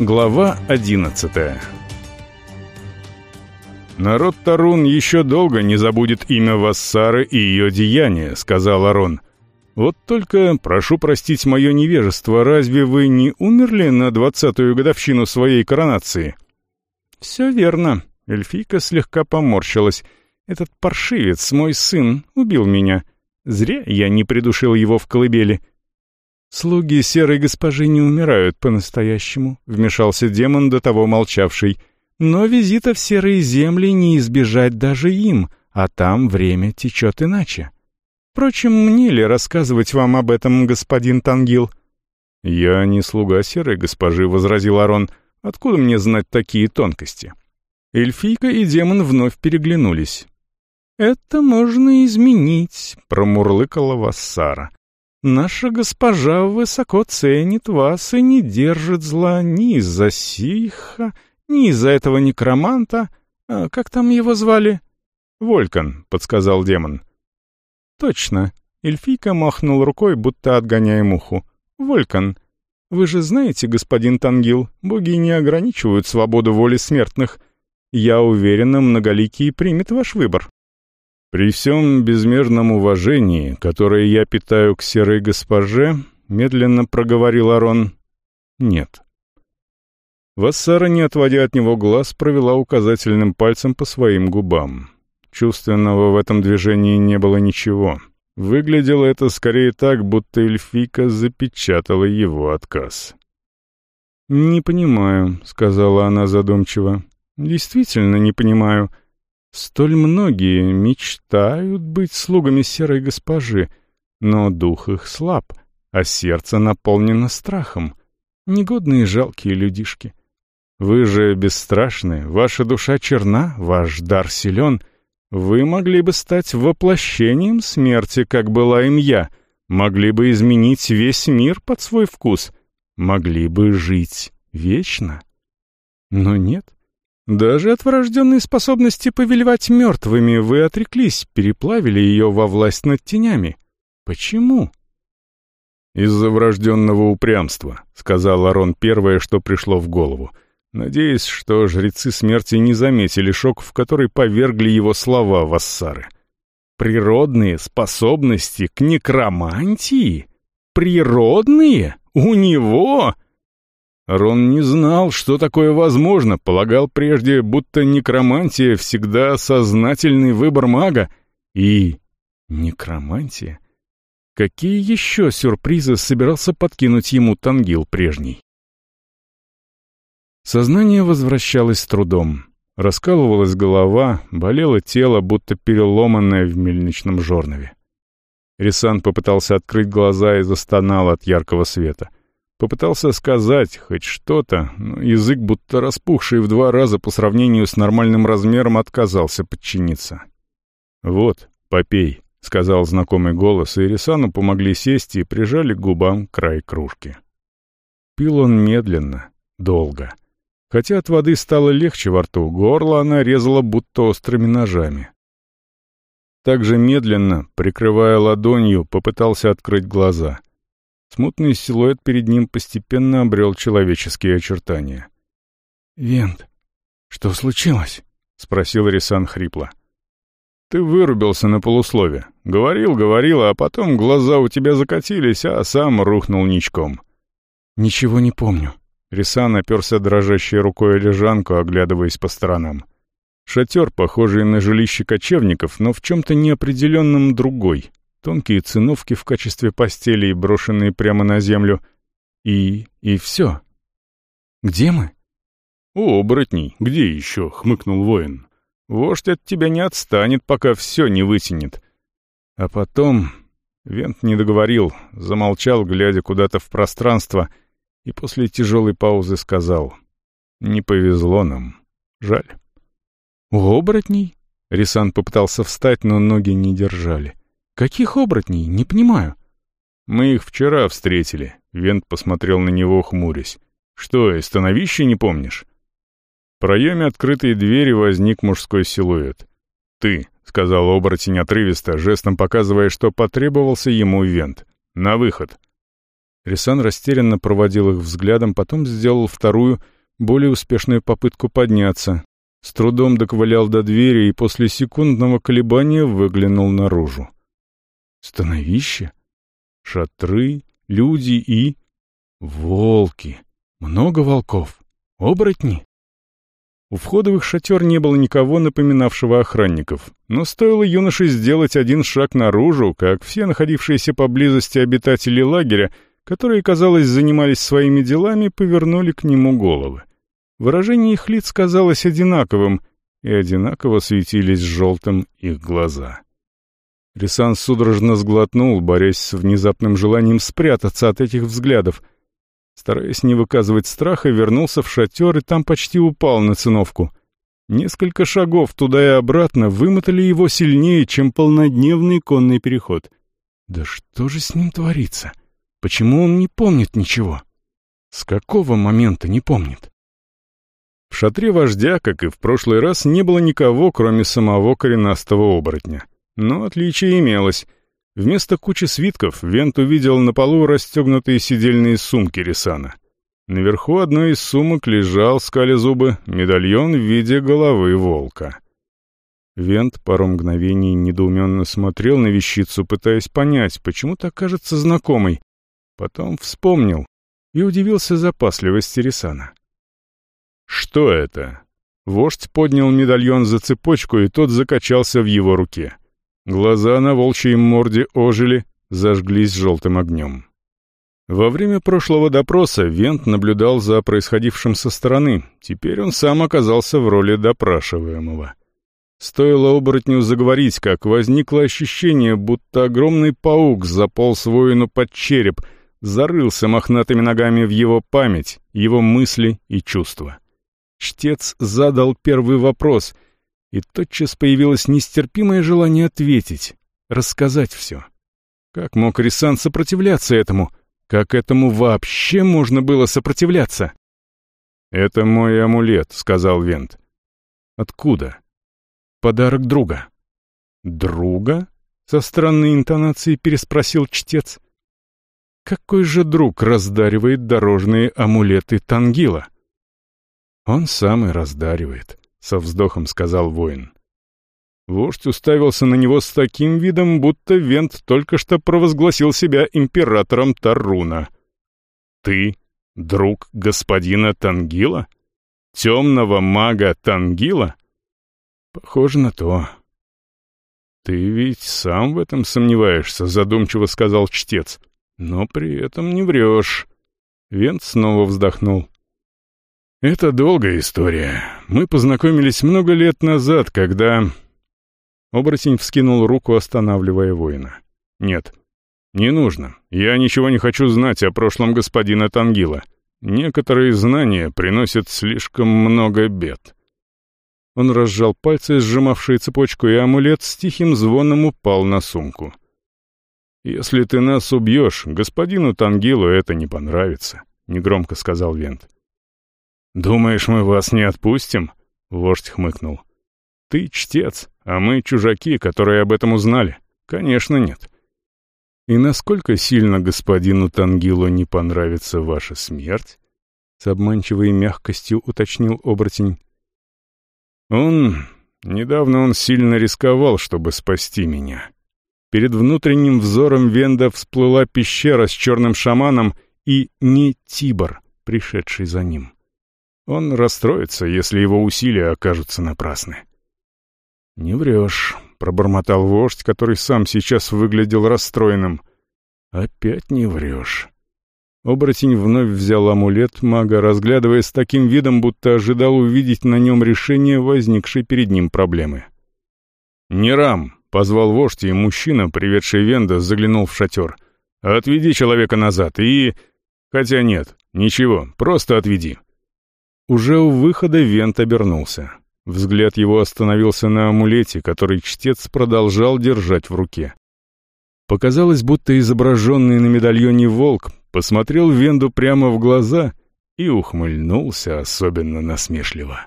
Глава 11 «Народ Тарун еще долго не забудет имя Вассары и ее деяния», — сказал Арон. «Вот только, прошу простить мое невежество, разве вы не умерли на двадцатую годовщину своей коронации?» «Все верно», — эльфийка слегка поморщилась. «Этот паршивец, мой сын, убил меня. Зря я не придушил его в колыбели». «Слуги серой госпожи не умирают по-настоящему», — вмешался демон, до того молчавший. «Но визита в серые земли не избежать даже им, а там время течет иначе. Впрочем, мне ли рассказывать вам об этом, господин Тангил?» «Я не слуга серой госпожи», — возразил Арон. «Откуда мне знать такие тонкости?» Эльфийка и демон вновь переглянулись. «Это можно изменить», — промурлыкала Вассара. Наша госпожа высоко ценит вас и не держит зла ни из-за сиха, ни из-за этого некроманта. А как там его звали? Волькан, подсказал демон. Точно. Эльфийка махнул рукой, будто отгоняя муху. Волькан. Вы же знаете, господин Тангил, боги не ограничивают свободу воли смертных. Я уверена, многоликий примет ваш выбор. При всем безмерном уважении, которое я питаю к серой госпоже, медленно проговорил Арон, нет. Вассара, не отводя от него глаз, провела указательным пальцем по своим губам. Чувственного в этом движении не было ничего. Выглядело это скорее так, будто эльфийка запечатала его отказ. «Не понимаю», — сказала она задумчиво. «Действительно не понимаю». Столь многие мечтают быть слугами серой госпожи, но дух их слаб, а сердце наполнено страхом. Негодные жалкие людишки. Вы же бесстрашны, ваша душа черна, ваш дар силен. Вы могли бы стать воплощением смерти, как была им я, могли бы изменить весь мир под свой вкус, могли бы жить вечно. Но нет, даже от врожденной способности повелевать мертвыми вы отреклись, переплавили ее во власть над тенями. Почему? «Из-за врожденного упрямства», — сказал Арон первое, что пришло в голову, надеясь, что жрецы смерти не заметили шок, в который повергли его слова Вассары. «Природные способности к некромантии? Природные? У него?» Рон не знал, что такое возможно, полагал прежде, будто некромантия всегда сознательный выбор мага. И... некромантия? Какие еще сюрпризы собирался подкинуть ему Тангил прежний? Сознание возвращалось с трудом. Раскалывалась голова, болело тело, будто переломанное в мельничном жорнове. Рисан попытался открыть глаза и застонал от яркого света — Попытался сказать хоть что-то, но язык, будто распухший в два раза по сравнению с нормальным размером, отказался подчиниться. «Вот, попей», — сказал знакомый голос, и Ирисану помогли сесть и прижали к губам край кружки. Пил он медленно, долго. Хотя от воды стало легче во рту, горло она резала будто острыми ножами. Также медленно, прикрывая ладонью, попытался открыть глаза. Смутный силуэт перед ним постепенно обрел человеческие очертания. «Вент, что случилось?» — спросил Рисан хрипло. «Ты вырубился на полуслове. Говорил, говорил, а потом глаза у тебя закатились, а сам рухнул ничком». «Ничего не помню». Рисан оперся дрожащей рукой лежанку, оглядываясь по сторонам. Шатер, похожий на жилище кочевников, но в чем-то неопределенном другой, тонкие циновки в качестве постелей, брошенные прямо на землю. И... и все. Где мы? «У оборотней. Где еще?» — хмыкнул воин. «Вождь от тебя не отстанет, пока все не вытянет». А потом... Вент не договорил, замолчал, глядя куда-то в пространство, и после тяжелой паузы сказал. «Не повезло нам. Жаль». «У оборотней?» Рисан попытался встать, но ноги не держали. «Каких оборотней? Не понимаю». «Мы их вчера встретили», — Вент посмотрел на него, хмурясь. «Что, и становище не помнишь?» В проеме открытой двери возник мужской силуэт. «Ты», — сказал оборотень отрывисто, жестом показывая, что потребовался ему Вент. «На выход». Рисан растерянно проводил их взглядом, потом сделал вторую, более успешную попытку подняться. С трудом доковылял до двери и после секундного колебания выглянул наружу. Становище? Шатры, люди и... Волки. Много волков. Оборотни. У входа в их шатер не было никого, напоминавшего охранников. Но стоило юноше сделать один шаг наружу, как все находившиеся поблизости обитатели лагеря, которые, казалось, занимались своими делами, повернули к нему головы. Выражение их лиц казалось одинаковым, и одинаково светились желтым их глаза. Рисан судорожно сглотнул, борясь с внезапным желанием спрятаться от этих взглядов. Стараясь не выказывать страха, вернулся в шатер и там почти упал на циновку. Несколько шагов туда и обратно вымотали его сильнее, чем полнодневный конный переход. Да что же с ним творится? Почему он не помнит ничего? С какого момента не помнит? В шатре вождя, как и в прошлый раз, не было никого, кроме самого коренастого оборотня. Но отличие имелось. Вместо кучи свитков Вент увидел на полу расстегнутые сидельные сумки Рисана. Наверху одной из сумок лежал, скали зубы, медальон в виде головы волка. Вент пару мгновений недоуменно смотрел на вещицу, пытаясь понять, почему так кажется знакомой. Потом вспомнил и удивился запасливости Рисана. «Что это?» Вождь поднял медальон за цепочку, и тот закачался в его руке. Глаза на волчьей морде ожили, зажглись желтым огнем. Во время прошлого допроса Вент наблюдал за происходившим со стороны. Теперь он сам оказался в роли допрашиваемого. Стоило оборотню заговорить, как возникло ощущение, будто огромный паук заполз воину под череп, зарылся мохнатыми ногами в его память, его мысли и чувства. Чтец задал первый вопрос, и тотчас появилось нестерпимое желание ответить, рассказать все. Как мог Рисан сопротивляться этому? Как этому вообще можно было сопротивляться? «Это мой амулет», — сказал Вент. «Откуда?» «Подарок друга». «Друга?» — со странной интонацией переспросил чтец. «Какой же друг раздаривает дорожные амулеты Тангила?» «Он сам и раздаривает», — со вздохом сказал воин. Вождь уставился на него с таким видом, будто Вент только что провозгласил себя императором Таруна. «Ты — друг господина Тангила? Темного мага Тангила?» «Похоже на то». «Ты ведь сам в этом сомневаешься», — задумчиво сказал чтец. «Но при этом не врешь». Вент снова вздохнул. «Это долгая история. Мы познакомились много лет назад, когда...» Оборотень вскинул руку, останавливая воина. «Нет, не нужно. Я ничего не хочу знать о прошлом господина Тангила. Некоторые знания приносят слишком много бед». Он разжал пальцы, сжимавшие цепочку, и амулет с тихим звоном упал на сумку. «Если ты нас убьешь, господину Тангилу это не понравится», — негромко сказал Вент. «Думаешь, мы вас не отпустим?» — вождь хмыкнул. «Ты чтец, а мы чужаки, которые об этом узнали. Конечно, нет». «И насколько сильно господину Тангилу не понравится ваша смерть?» С обманчивой мягкостью уточнил оборотень. «Он... Недавно он сильно рисковал, чтобы спасти меня. Перед внутренним взором Венда всплыла пещера с черным шаманом и не Тибор, пришедший за ним. Он расстроится, если его усилия окажутся напрасны. «Не врешь», — пробормотал вождь, который сам сейчас выглядел расстроенным. «Опять не врешь». Оборотень вновь взял амулет мага, разглядывая с таким видом, будто ожидал увидеть на нем решение возникшей перед ним проблемы. «Нерам!» — позвал вождь, и мужчина, приведший Венда, заглянул в шатер. «Отведи человека назад и...» «Хотя нет, ничего, просто отведи». Уже у выхода Вент обернулся. Взгляд его остановился на амулете, который чтец продолжал держать в руке. Показалось, будто изображенный на медальоне волк посмотрел Венду прямо в глаза и ухмыльнулся особенно насмешливо.